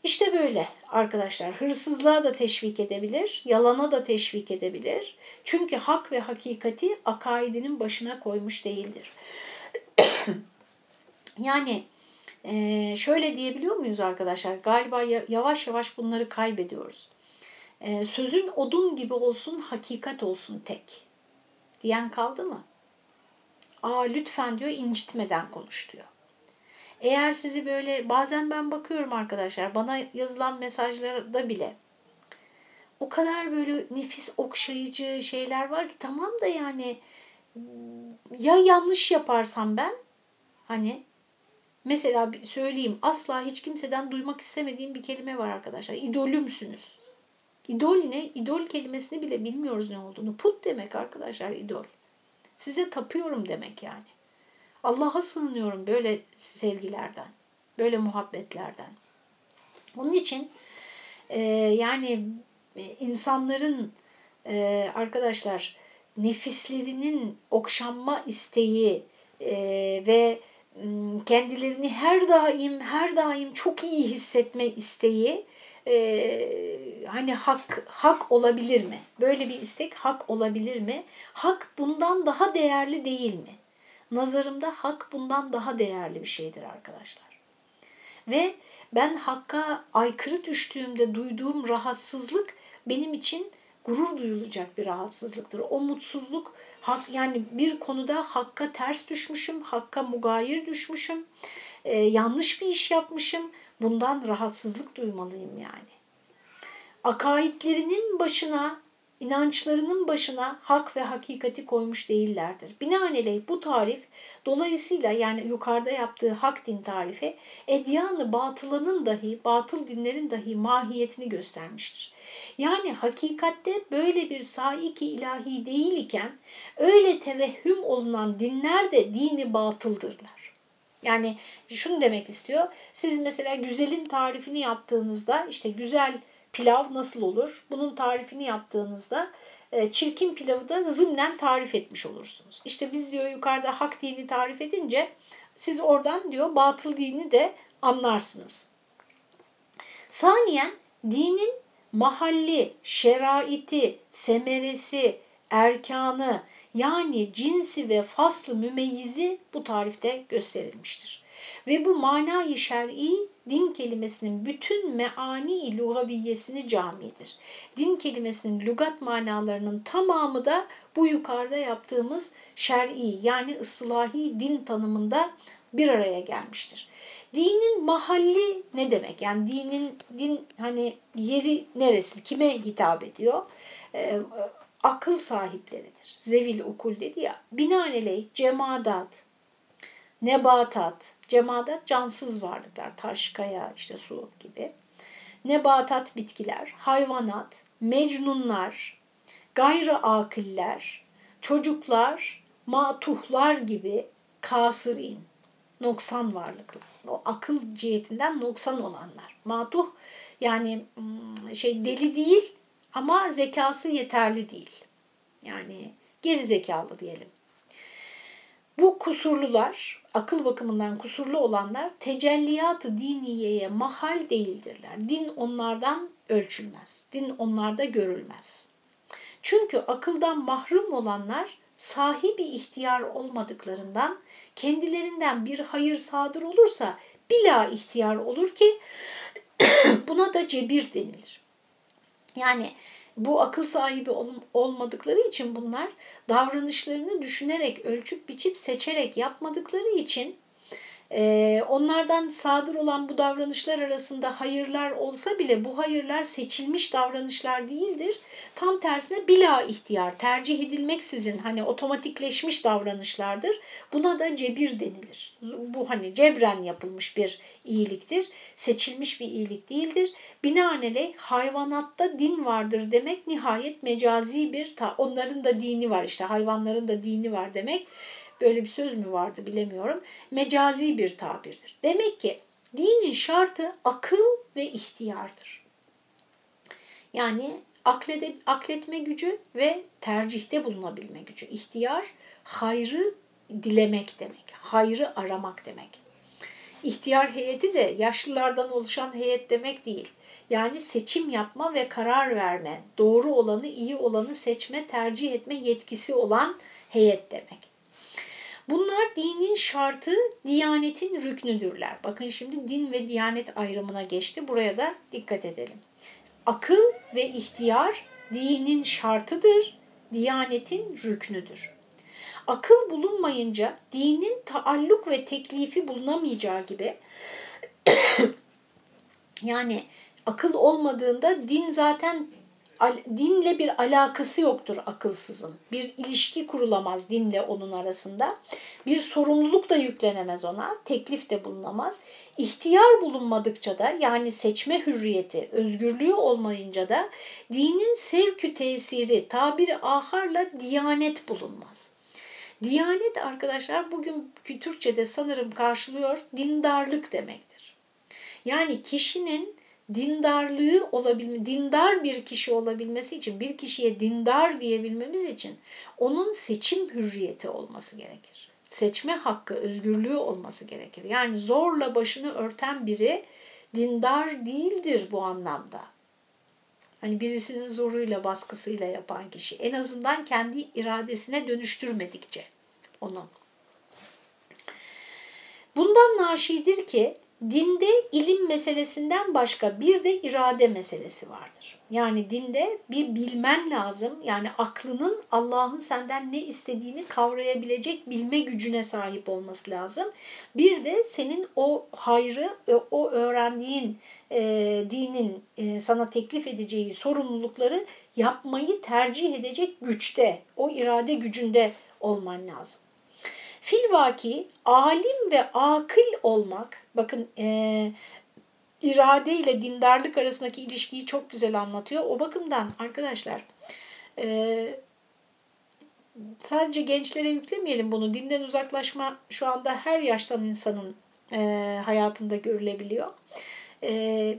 İşte böyle arkadaşlar hırsızlığa da teşvik edebilir, yalana da teşvik edebilir. Çünkü hak ve hakikati akaidinin başına koymuş değildir. yani ee, şöyle diyebiliyor muyuz arkadaşlar? Galiba yavaş yavaş bunları kaybediyoruz. Ee, sözün odun gibi olsun, hakikat olsun tek. Diyen kaldı mı? Aa lütfen diyor incitmeden konuş diyor. Eğer sizi böyle bazen ben bakıyorum arkadaşlar bana yazılan mesajlarda bile o kadar böyle nefis okşayıcı şeyler var ki tamam da yani ya yanlış yaparsam ben hani Mesela söyleyeyim asla hiç kimseden duymak istemediğim bir kelime var arkadaşlar. İdolümsünüz. İdol ne? İdol kelimesini bile bilmiyoruz ne olduğunu. Put demek arkadaşlar idol. Size tapıyorum demek yani. Allah'a sığınıyorum böyle sevgilerden, böyle muhabbetlerden. Onun için e, yani e, insanların e, arkadaşlar nefislerinin okşanma isteği e, ve kendilerini her daim her daim çok iyi hissetme isteği e, hani hak hak olabilir mi? Böyle bir istek hak olabilir mi? Hak bundan daha değerli değil mi? Nazarımda hak bundan daha değerli bir şeydir arkadaşlar. ve ben hakka aykırı düştüğümde duyduğum rahatsızlık benim için gurur duyulacak bir rahatsızlıktır. O mutsuzluk hak, yani bir konuda hakka ters düşmüşüm, hakka mugayir düşmüşüm, e, yanlış bir iş yapmışım. Bundan rahatsızlık duymalıyım yani. Akaidlerinin başına inançlarının başına hak ve hakikati koymuş değillerdir. Binaenaleyh bu tarif dolayısıyla yani yukarıda yaptığı hak din tarifi edyanı batılının dahi, batıl dinlerin dahi mahiyetini göstermiştir. Yani hakikatte böyle bir saiki ilahi değil iken öyle tevehhüm olunan dinler de dini batıldırlar. Yani şunu demek istiyor. Siz mesela güzelin tarifini yaptığınızda işte güzel pilav nasıl olur? Bunun tarifini yaptığınızda e, çirkin pilavı da zımnen tarif etmiş olursunuz. İşte biz diyor yukarıda hak dini tarif edince siz oradan diyor batıl dini de anlarsınız. Saniyen dinin mahalli, şeraiti, semeresi, erkanı yani cinsi ve faslı mümeyyizi bu tarifte gösterilmiştir. Ve bu manayı şer'i din kelimesinin bütün meani lugaviyesini camidir. Din kelimesinin lügat manalarının tamamı da bu yukarıda yaptığımız şer'i yani ıslahi din tanımında bir araya gelmiştir. Dinin mahalli ne demek? Yani dinin din hani yeri neresi? Kime hitap ediyor? Ee, akıl sahipleridir. Zevil ukul dedi ya. Binaenaleyh cemadat, nebatat, Cemadat cansız varlıklar, taş, kaya, işte su gibi. Nebatat bitkiler, hayvanat, mecnunlar, gayrı akiller, çocuklar, matuhlar gibi kasırin, noksan varlıklar. O akıl cihetinden noksan olanlar. Matuh yani hmm, şey deli değil ama zekası yeterli değil. Yani geri zekalı diyelim. Bu kusurlular, akıl bakımından kusurlu olanlar tecelliyatı diniyeye mahal değildirler. Din onlardan ölçülmez. Din onlarda görülmez. Çünkü akıldan mahrum olanlar sahibi ihtiyar olmadıklarından kendilerinden bir hayır sadır olursa bila ihtiyar olur ki buna da cebir denilir. Yani bu akıl sahibi olmadıkları için bunlar davranışlarını düşünerek, ölçüp biçip seçerek yapmadıkları için ee, onlardan sadır olan bu davranışlar arasında hayırlar olsa bile bu hayırlar seçilmiş davranışlar değildir. Tam tersine bila ihtiyar, tercih edilmeksizin hani otomatikleşmiş davranışlardır. Buna da cebir denilir. Bu hani cebren yapılmış bir iyiliktir. Seçilmiş bir iyilik değildir. Binaenaleyh hayvanatta din vardır demek nihayet mecazi bir, onların da dini var işte hayvanların da dini var demek böyle bir söz mü vardı bilemiyorum. Mecazi bir tabirdir. Demek ki dinin şartı akıl ve ihtiyardır. Yani aklede, akletme gücü ve tercihte bulunabilme gücü. İhtiyar hayrı dilemek demek, hayrı aramak demek. İhtiyar heyeti de yaşlılardan oluşan heyet demek değil. Yani seçim yapma ve karar verme, doğru olanı, iyi olanı seçme, tercih etme yetkisi olan heyet demek. Bunlar dinin şartı, diyanetin rüknüdürler. Bakın şimdi din ve diyanet ayrımına geçti. Buraya da dikkat edelim. Akıl ve ihtiyar dinin şartıdır, diyanetin rüknüdür. Akıl bulunmayınca dinin taalluk ve teklifi bulunamayacağı gibi yani akıl olmadığında din zaten dinle bir alakası yoktur akılsızın. Bir ilişki kurulamaz dinle onun arasında. Bir sorumluluk da yüklenemez ona, teklif de bulunamaz. İhtiyar bulunmadıkça da yani seçme hürriyeti, özgürlüğü olmayınca da dinin sevkü tesiri, tabiri aharla diyanet bulunmaz. Diyanet arkadaşlar bugün Türkçe'de sanırım karşılıyor dindarlık demektir. Yani kişinin dindarlığı olabilme, dindar bir kişi olabilmesi için, bir kişiye dindar diyebilmemiz için onun seçim hürriyeti olması gerekir. Seçme hakkı, özgürlüğü olması gerekir. Yani zorla başını örten biri dindar değildir bu anlamda. Hani birisinin zoruyla, baskısıyla yapan kişi. En azından kendi iradesine dönüştürmedikçe onu. Bundan naşidir ki dinde ilim meselesinden başka bir de irade meselesi vardır. Yani dinde bir bilmen lazım. Yani aklının Allah'ın senden ne istediğini kavrayabilecek bilme gücüne sahip olması lazım. Bir de senin o hayrı, o öğrendiğin e, dinin e, sana teklif edeceği sorumlulukları yapmayı tercih edecek güçte, o irade gücünde olman lazım. Filvaki alim ve akıl olmak, bakın e, irade ile dindarlık arasındaki ilişkiyi çok güzel anlatıyor. O bakımdan arkadaşlar e, sadece gençlere yüklemeyelim bunu. Dinden uzaklaşma şu anda her yaştan insanın e, hayatında görülebiliyor. E,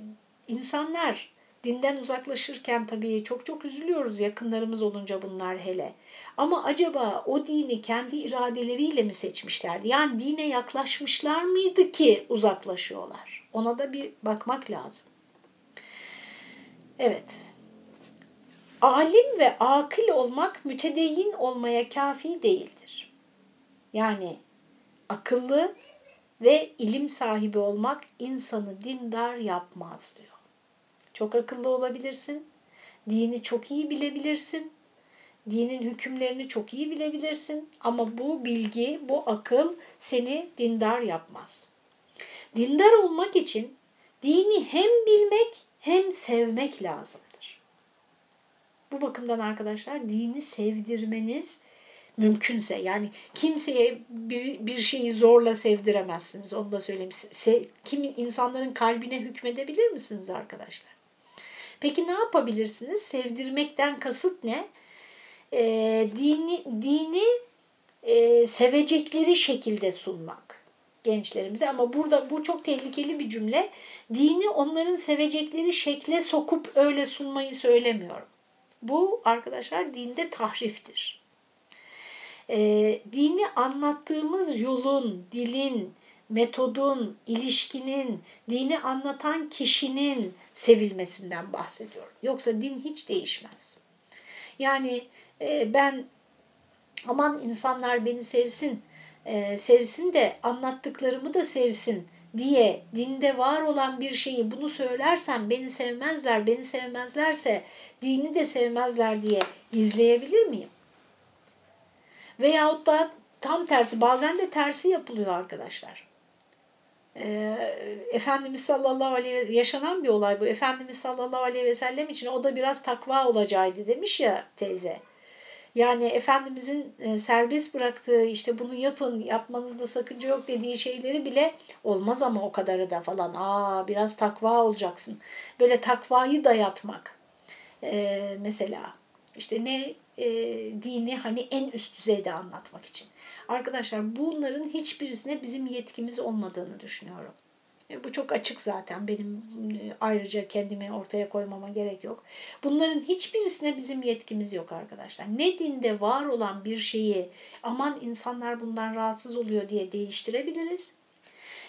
insanlar dinden uzaklaşırken tabii çok çok üzülüyoruz yakınlarımız olunca bunlar hele. Ama acaba o dini kendi iradeleriyle mi seçmişlerdi? Yani dine yaklaşmışlar mıydı ki uzaklaşıyorlar? Ona da bir bakmak lazım. Evet. Alim ve akıl olmak mütedeyyin olmaya kafi değildir. Yani akıllı ve ilim sahibi olmak insanı dindar yapmaz diyor. Çok akıllı olabilirsin. Dini çok iyi bilebilirsin. Dinin hükümlerini çok iyi bilebilirsin. Ama bu bilgi, bu akıl seni dindar yapmaz. Dindar olmak için dini hem bilmek hem sevmek lazımdır. Bu bakımdan arkadaşlar dini sevdirmeniz mümkünse yani kimseye bir, bir şeyi zorla sevdiremezsiniz onu da söyleyeyim. Se, kimin insanların kalbine hükmedebilir misiniz arkadaşlar? Peki ne yapabilirsiniz? Sevdirmekten kasıt ne? E, dini dini e, sevecekleri şekilde sunmak gençlerimize ama burada bu çok tehlikeli bir cümle. Dini onların sevecekleri şekle sokup öyle sunmayı söylemiyorum. Bu arkadaşlar dinde tahriftir. E, dini anlattığımız yolun, dilin, metodun, ilişkinin, dini anlatan kişinin sevilmesinden bahsediyorum. Yoksa din hiç değişmez. Yani e, ben aman insanlar beni sevsin, e, sevsin de anlattıklarımı da sevsin diye dinde var olan bir şeyi bunu söylersem beni sevmezler, beni sevmezlerse dini de sevmezler diye gizleyebilir miyim? Veyahut da tam tersi bazen de tersi yapılıyor arkadaşlar. Efendimiz sallallahu aleyhi ve yaşanan bir olay bu. Efendimiz sallallahu aleyhi ve sellem için o da biraz takva olacaktı demiş ya teyze. Yani Efendimizin serbest bıraktığı işte bunu yapın yapmanızda sakınca yok dediği şeyleri bile olmaz ama o kadarı da falan. Aa biraz takva olacaksın. Böyle takvayı dayatmak ee, mesela işte ne e, dini hani en üst düzeyde anlatmak için. Arkadaşlar bunların hiçbirisine bizim yetkimiz olmadığını düşünüyorum. E, bu çok açık zaten. Benim e, ayrıca kendimi ortaya koymama gerek yok. Bunların hiçbirisine bizim yetkimiz yok arkadaşlar. Ne dinde var olan bir şeyi aman insanlar bundan rahatsız oluyor diye değiştirebiliriz.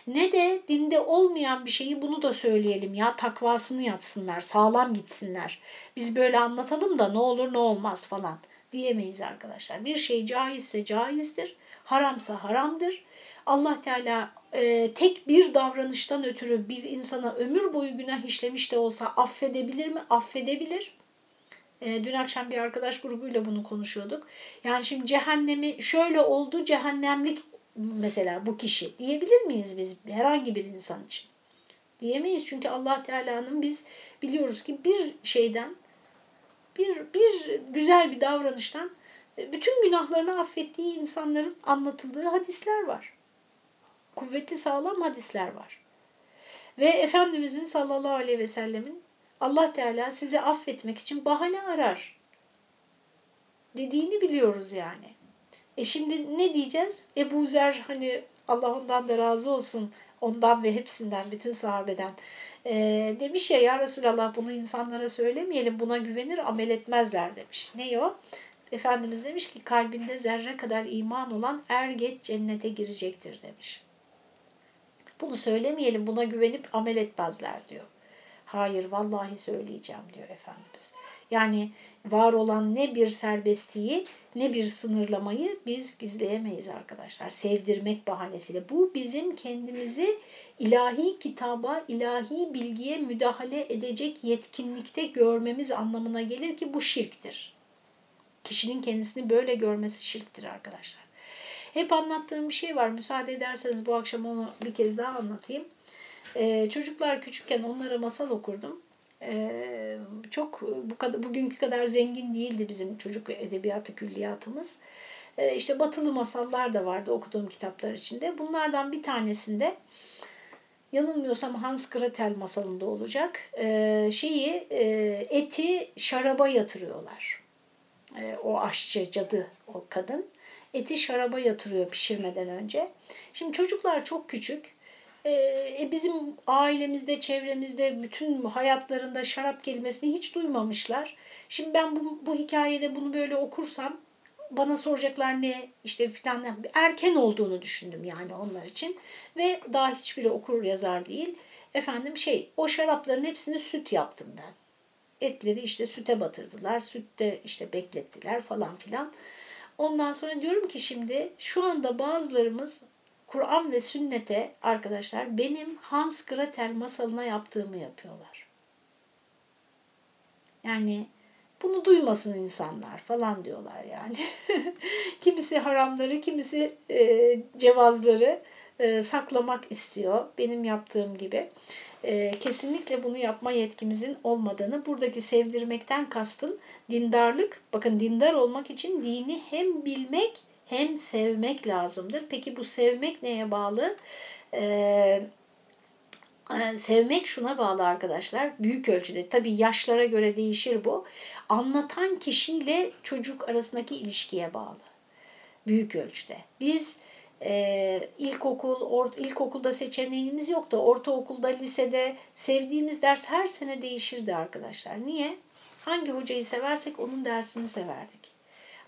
Ne de dinde olmayan bir şeyi bunu da söyleyelim ya takvasını yapsınlar, sağlam gitsinler. Biz böyle anlatalım da ne olur ne olmaz falan diyemeyiz arkadaşlar. Bir şey caizse caizdir, haramsa haramdır. Allah Teala e, tek bir davranıştan ötürü bir insana ömür boyu günah işlemiş de olsa affedebilir mi? Affedebilir. E, dün akşam bir arkadaş grubuyla bunu konuşuyorduk. Yani şimdi cehennemi şöyle oldu, cehennemlik mesela bu kişi diyebilir miyiz biz herhangi bir insan için? Diyemeyiz çünkü Allah Teala'nın biz biliyoruz ki bir şeyden bir, bir güzel bir davranıştan e, bütün günahlarını affettiği insanların anlatıldığı hadisler var. Kuvvetli sağlam hadisler var. Ve Efendimizin sallallahu aleyhi ve sellemin Allah Teala sizi affetmek için bahane arar dediğini biliyoruz yani. E şimdi ne diyeceğiz? Ebu Zer hani Allah ondan da razı olsun ondan ve hepsinden bütün sahabeden e, demiş ya ya Resulallah bunu insanlara söylemeyelim buna güvenir amel etmezler demiş. Ne o? Efendimiz demiş ki kalbinde zerre kadar iman olan er geç cennete girecektir demiş. Bunu söylemeyelim buna güvenip amel etmezler diyor. Hayır vallahi söyleyeceğim diyor Efendimiz. Yani var olan ne bir serbestliği ne bir sınırlamayı biz gizleyemeyiz arkadaşlar. Sevdirmek bahanesiyle. Bu bizim kendimizi ilahi kitaba, ilahi bilgiye müdahale edecek yetkinlikte görmemiz anlamına gelir ki bu şirktir. Kişinin kendisini böyle görmesi şirktir arkadaşlar. Hep anlattığım bir şey var. Müsaade ederseniz bu akşam onu bir kez daha anlatayım. Ee, çocuklar küçükken onlara masal okurdum. Çok bu kadar bugünkü kadar zengin değildi bizim çocuk edebiyatı külliyatımız. Ee, işte batılı masallar da vardı okuduğum kitaplar içinde. Bunlardan bir tanesinde yanılmıyorsam Hans Gretel masalında olacak. Şeyi e, eti şaraba yatırıyorlar. O aşçı cadı o kadın eti şaraba yatırıyor pişirmeden önce. Şimdi çocuklar çok küçük. Ee, e, bizim ailemizde, çevremizde, bütün hayatlarında şarap kelimesini hiç duymamışlar. Şimdi ben bu, bu hikayede bunu böyle okursam bana soracaklar ne işte filan erken olduğunu düşündüm yani onlar için ve daha hiçbiri okur yazar değil. Efendim şey o şarapların hepsini süt yaptım ben. Etleri işte süte batırdılar, sütte işte beklettiler falan filan. Ondan sonra diyorum ki şimdi şu anda bazılarımız Kur'an ve sünnete arkadaşlar benim Hans Gretel masalına yaptığımı yapıyorlar. Yani bunu duymasın insanlar falan diyorlar yani. kimisi haramları, kimisi e, cevazları e, saklamak istiyor benim yaptığım gibi e, kesinlikle bunu yapma yetkimizin olmadığını, buradaki sevdirmekten kastın dindarlık, bakın dindar olmak için dini hem bilmek hem sevmek lazımdır. Peki bu sevmek neye bağlı? Ee, sevmek şuna bağlı arkadaşlar büyük ölçüde tabii yaşlara göre değişir bu anlatan kişiyle çocuk arasındaki ilişkiye bağlı büyük ölçüde biz e, ilkokul, or, ilkokulda seçeneğimiz yoktu. Ortaokulda, lisede sevdiğimiz ders her sene değişirdi arkadaşlar. Niye? Hangi hocayı seversek onun dersini severdik.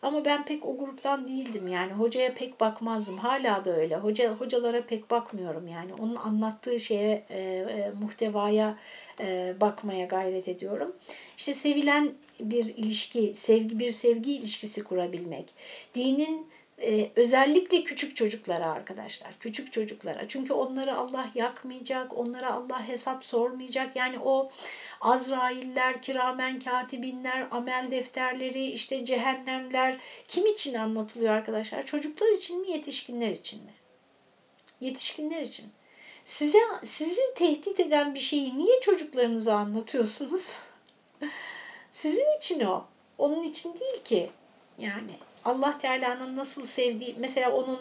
Ama ben pek o gruptan değildim yani hocaya pek bakmazdım. Hala da öyle. Hoca hocalara pek bakmıyorum yani. Onun anlattığı şeye e, e, muhtevaya e, bakmaya gayret ediyorum. İşte sevilen bir ilişki, sevgi bir sevgi ilişkisi kurabilmek. Dinin ee, özellikle küçük çocuklara arkadaşlar, küçük çocuklara. Çünkü onları Allah yakmayacak, onlara Allah hesap sormayacak. Yani o Azrailler, kiramen katibinler, amel defterleri, işte cehennemler kim için anlatılıyor arkadaşlar? Çocuklar için mi, yetişkinler için mi? Yetişkinler için. Size sizi tehdit eden bir şeyi niye çocuklarınıza anlatıyorsunuz? Sizin için o. Onun için değil ki. Yani Allah Teala'nın nasıl sevdiği, mesela onun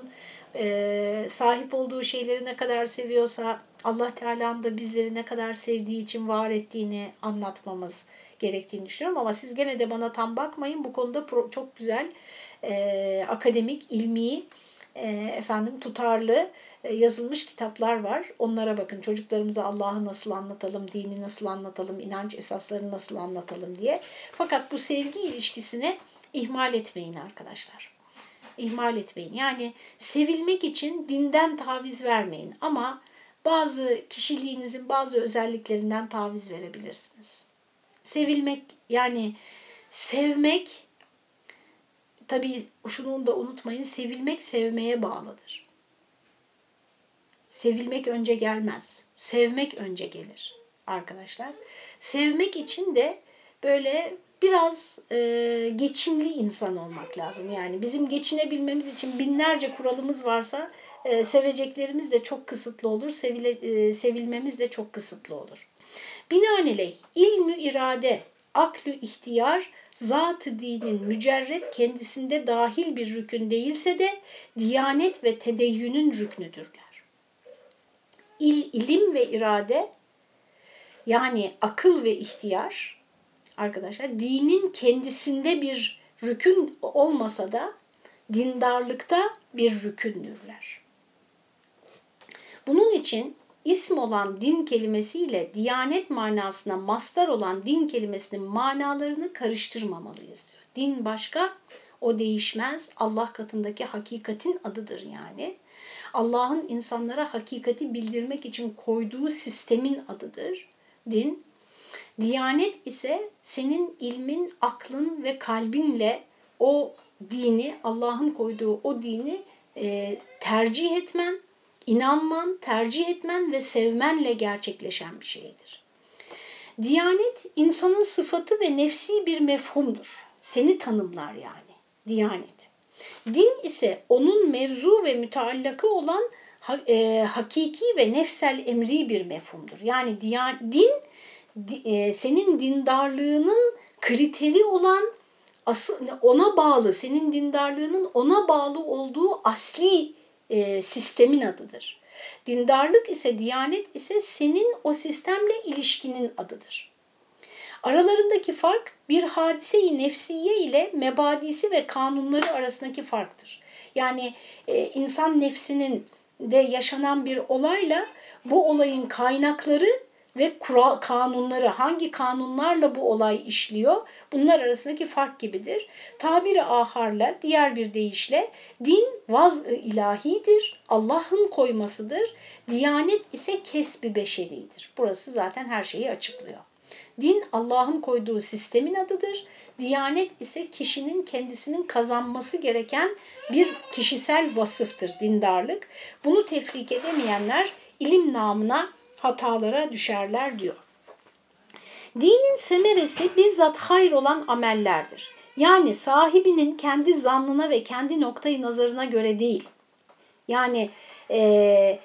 e, sahip olduğu şeyleri ne kadar seviyorsa Allah Teala'nın da bizleri ne kadar sevdiği için var ettiğini anlatmamız gerektiğini düşünüyorum. Ama siz gene de bana tam bakmayın. Bu konuda pro, çok güzel e, akademik, ilmi, e, efendim tutarlı e, yazılmış kitaplar var. Onlara bakın. Çocuklarımıza Allah'ı nasıl anlatalım, dini nasıl anlatalım, inanç esaslarını nasıl anlatalım diye. Fakat bu sevgi ilişkisine ihmal etmeyin arkadaşlar. İhmal etmeyin. Yani sevilmek için dinden taviz vermeyin ama bazı kişiliğinizin bazı özelliklerinden taviz verebilirsiniz. Sevilmek yani sevmek tabii şunu da unutmayın sevilmek sevmeye bağlıdır. Sevilmek önce gelmez. Sevmek önce gelir arkadaşlar. Sevmek için de böyle biraz e, geçimli insan olmak lazım. Yani bizim geçinebilmemiz için binlerce kuralımız varsa e, seveceklerimiz de çok kısıtlı olur, sevile, e, sevilmemiz de çok kısıtlı olur. Binaenaleyh ilmü irade, aklü ihtiyar, zat-ı dinin mücerret kendisinde dahil bir rükün değilse de diyanet ve tedeyyünün rüknüdürler. İl, ilim ve irade yani akıl ve ihtiyar arkadaşlar dinin kendisinde bir rükün olmasa da dindarlıkta bir rükündürler. Bunun için ism olan din kelimesiyle diyanet manasına mastar olan din kelimesinin manalarını karıştırmamalıyız diyor. Din başka, o değişmez. Allah katındaki hakikatin adıdır yani. Allah'ın insanlara hakikati bildirmek için koyduğu sistemin adıdır. Din Diyanet ise senin ilmin, aklın ve kalbinle o dini, Allah'ın koyduğu o dini e, tercih etmen, inanman, tercih etmen ve sevmenle gerçekleşen bir şeydir. Diyanet insanın sıfatı ve nefsi bir mefhumdur. Seni tanımlar yani diyanet. Din ise onun mevzu ve müteallakı olan e, hakiki ve nefsel emri bir mefhumdur. Yani din e, senin dindarlığının kriteri olan ona bağlı, senin dindarlığının ona bağlı olduğu asli e, sistemin adıdır. Dindarlık ise, diyanet ise senin o sistemle ilişkinin adıdır. Aralarındaki fark bir hadise-i nefsiye ile mebadisi ve kanunları arasındaki farktır. Yani e, insan nefsinin de yaşanan bir olayla bu olayın kaynakları ve kural, kanunları hangi kanunlarla bu olay işliyor bunlar arasındaki fark gibidir. Tabiri aharla diğer bir deyişle din vaz ilahidir, Allah'ın koymasıdır. Diyanet ise kesbi beşeridir. Burası zaten her şeyi açıklıyor. Din Allah'ın koyduğu sistemin adıdır. Diyanet ise kişinin kendisinin kazanması gereken bir kişisel vasıftır dindarlık. Bunu tefrik edemeyenler ilim namına hatalara düşerler diyor. Dinin semeresi bizzat hayır olan amellerdir. Yani sahibinin kendi zannına ve kendi noktayı nazarına göre değil. Yani e,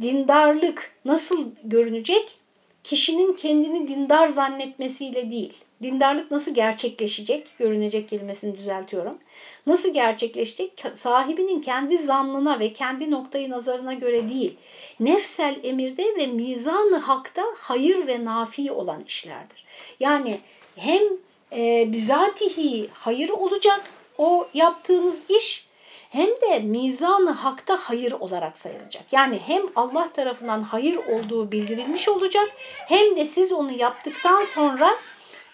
dindarlık nasıl görünecek? Kişinin kendini dindar zannetmesiyle değil. Dindarlık nasıl gerçekleşecek? Görünecek kelimesini düzeltiyorum. Nasıl gerçekleşecek? Sahibinin kendi zannına ve kendi noktayı nazarına göre değil. Nefsel emirde ve mizanı hakta hayır ve nafi olan işlerdir. Yani hem e, bizatihi hayır olacak o yaptığınız iş hem de mizanı hakta hayır olarak sayılacak. Yani hem Allah tarafından hayır olduğu bildirilmiş olacak hem de siz onu yaptıktan sonra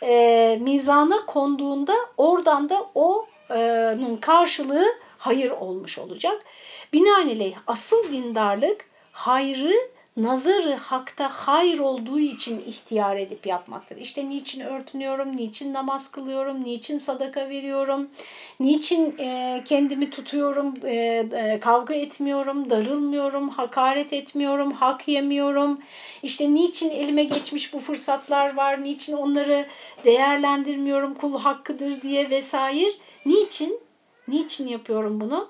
e, mizana konduğunda oradan da o'nun karşılığı hayır olmuş olacak. Binaenaleyh asıl dindarlık hayrı nazarı hakta hayır olduğu için ihtiyar edip yapmaktır. İşte niçin örtünüyorum, niçin namaz kılıyorum, niçin sadaka veriyorum, niçin e, kendimi tutuyorum, e, e, kavga etmiyorum, darılmıyorum, hakaret etmiyorum, hak yemiyorum. İşte niçin elime geçmiş bu fırsatlar var, niçin onları değerlendirmiyorum, kul hakkıdır diye vesaire. Niçin? Niçin yapıyorum bunu?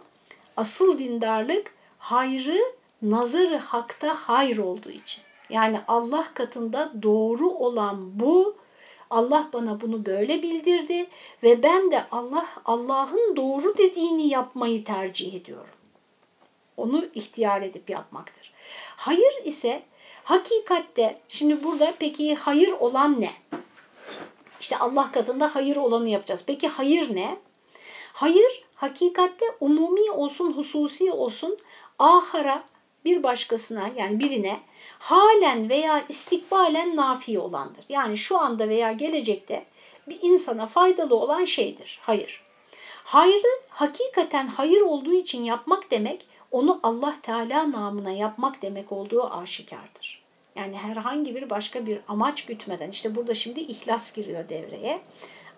Asıl dindarlık hayrı nazarı hakta hayır olduğu için. Yani Allah katında doğru olan bu, Allah bana bunu böyle bildirdi ve ben de Allah Allah'ın doğru dediğini yapmayı tercih ediyorum. Onu ihtiyar edip yapmaktır. Hayır ise hakikatte, şimdi burada peki hayır olan ne? İşte Allah katında hayır olanı yapacağız. Peki hayır ne? Hayır hakikatte umumi olsun, hususi olsun ahara, bir başkasına yani birine halen veya istikbalen nafi olandır. Yani şu anda veya gelecekte bir insana faydalı olan şeydir. Hayır. Hayrı hakikaten hayır olduğu için yapmak demek onu Allah Teala namına yapmak demek olduğu aşikardır. Yani herhangi bir başka bir amaç gütmeden işte burada şimdi ihlas giriyor devreye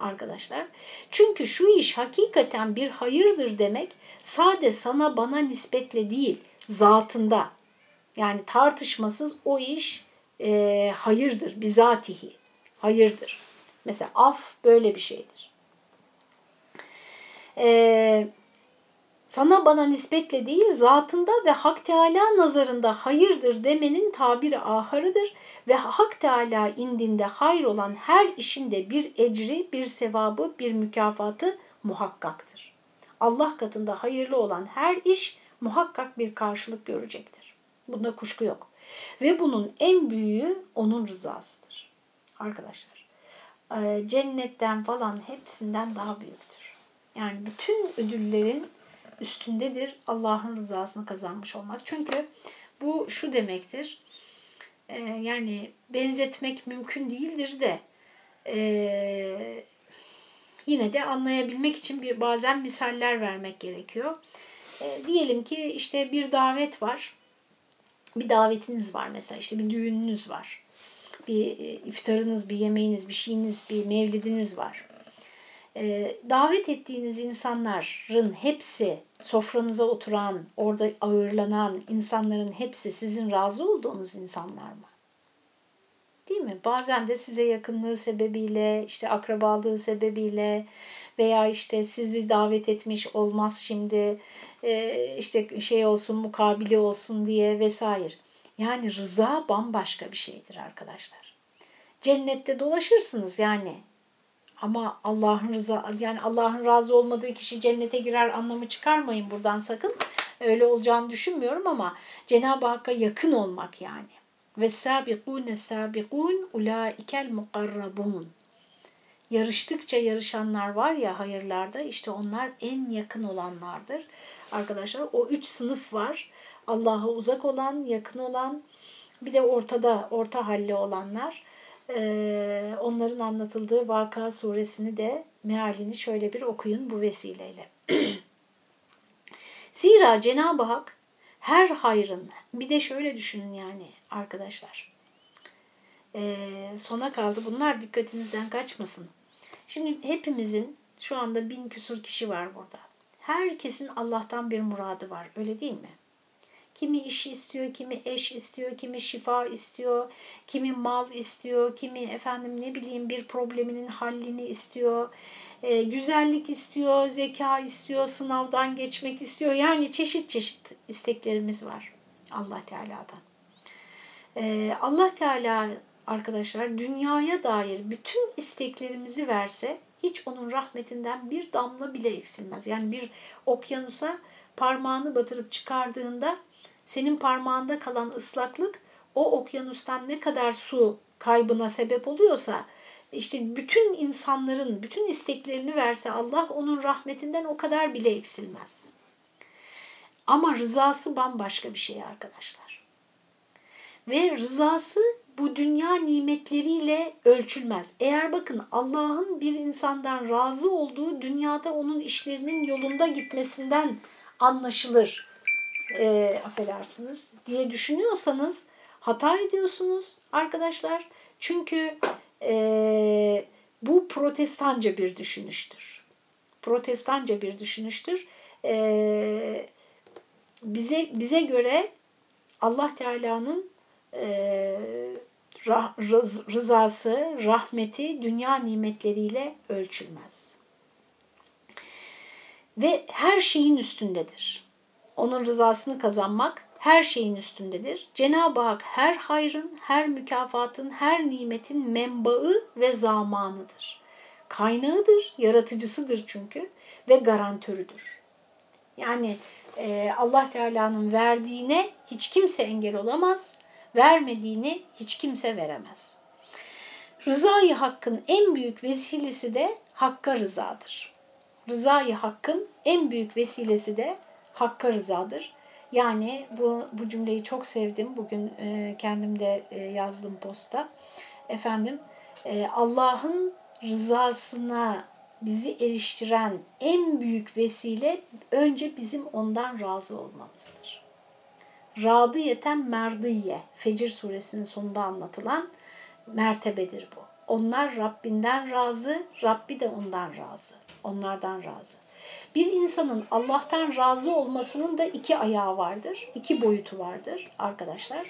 arkadaşlar. Çünkü şu iş hakikaten bir hayırdır demek sade sana bana nispetle değil zatında. Yani tartışmasız o iş e, hayırdır, bizatihi, hayırdır. Mesela af böyle bir şeydir. Ee, sana bana nispetle değil zatında ve Hak Teala nazarında hayırdır demenin tabiri aharıdır ve Hak Teala indinde hayır olan her işinde bir ecri, bir sevabı, bir mükafatı muhakkaktır. Allah katında hayırlı olan her iş muhakkak bir karşılık görecektir. Bunda kuşku yok. Ve bunun en büyüğü onun rızasıdır. Arkadaşlar e, cennetten falan hepsinden daha büyüktür. Yani bütün ödüllerin üstündedir Allah'ın rızasını kazanmış olmak. Çünkü bu şu demektir. E, yani benzetmek mümkün değildir de e, yine de anlayabilmek için bir bazen misaller vermek gerekiyor. E, diyelim ki işte bir davet var. Bir davetiniz var mesela işte bir düğününüz var. Bir e, iftarınız, bir yemeğiniz, bir şeyiniz, bir mevlidiniz var. e, davet ettiğiniz insanların hepsi, sofranıza oturan, orada ağırlanan insanların hepsi sizin razı olduğunuz insanlar mı? Değil mi? Bazen de size yakınlığı sebebiyle, işte akrabalığı sebebiyle veya işte sizi davet etmiş olmaz şimdi e, işte şey olsun mukabili olsun diye vesaire. Yani rıza bambaşka bir şeydir arkadaşlar. Cennette dolaşırsınız yani. Ama Allah'ın rıza yani Allah'ın razı olmadığı kişi cennete girer anlamı çıkarmayın buradan sakın. Öyle olacağını düşünmüyorum ama Cenab-ı Hakk'a yakın olmak yani. Ve sabikune sabikun ulaikel mukarrabun. Yarıştıkça yarışanlar var ya hayırlarda işte onlar en yakın olanlardır. Arkadaşlar o üç sınıf var. Allah'a uzak olan, yakın olan, bir de ortada, orta halli olanlar. Ee, onların anlatıldığı Vaka suresini de mealini şöyle bir okuyun bu vesileyle. Zira Cenab-ı Hak her hayrın, bir de şöyle düşünün yani arkadaşlar. Ee, sona kaldı. Bunlar dikkatinizden kaçmasın. Şimdi hepimizin şu anda bin küsur kişi var burada. Herkesin Allah'tan bir muradı var. Öyle değil mi? Kimi iş istiyor, kimi eş istiyor, kimi şifa istiyor, kimi mal istiyor, kimi efendim ne bileyim bir probleminin hallini istiyor, e, güzellik istiyor, zeka istiyor, sınavdan geçmek istiyor. Yani çeşit çeşit isteklerimiz var Allah Teala'dan. E, Allah Teala arkadaşlar dünyaya dair bütün isteklerimizi verse hiç onun rahmetinden bir damla bile eksilmez. Yani bir okyanusa parmağını batırıp çıkardığında senin parmağında kalan ıslaklık o okyanustan ne kadar su kaybına sebep oluyorsa işte bütün insanların bütün isteklerini verse Allah onun rahmetinden o kadar bile eksilmez. Ama rızası bambaşka bir şey arkadaşlar. Ve rızası bu dünya nimetleriyle ölçülmez. Eğer bakın Allah'ın bir insandan razı olduğu dünyada onun işlerinin yolunda gitmesinden anlaşılır. E, affedersiniz diye düşünüyorsanız hata ediyorsunuz arkadaşlar. Çünkü e, bu protestanca bir düşünüştür. Protestanca bir düşünüştür. E, bize bize göre Allah Teala'nın e, rızası, rahmeti dünya nimetleriyle ölçülmez. Ve her şeyin üstündedir. Onun rızasını kazanmak her şeyin üstündedir. Cenab-ı Hak her hayrın, her mükafatın, her nimetin menbaı ve zamanıdır. Kaynağıdır, yaratıcısıdır çünkü ve garantörüdür. Yani e, Allah Teala'nın verdiğine hiç kimse engel olamaz vermediğini hiç kimse veremez. Rızayı hakkın en büyük vesilesi de hakka rızadır. Rızayı hakkın en büyük vesilesi de hakka rızadır. Yani bu, bu cümleyi çok sevdim. Bugün e, kendim de e, yazdım posta. Efendim e, Allah'ın rızasına bizi eriştiren en büyük vesile önce bizim ondan razı olmamızdır. Radiyeten merdiye. Fecir suresinin sonunda anlatılan mertebedir bu. Onlar Rabbinden razı, Rabbi de ondan razı. Onlardan razı. Bir insanın Allah'tan razı olmasının da iki ayağı vardır, iki boyutu vardır arkadaşlar.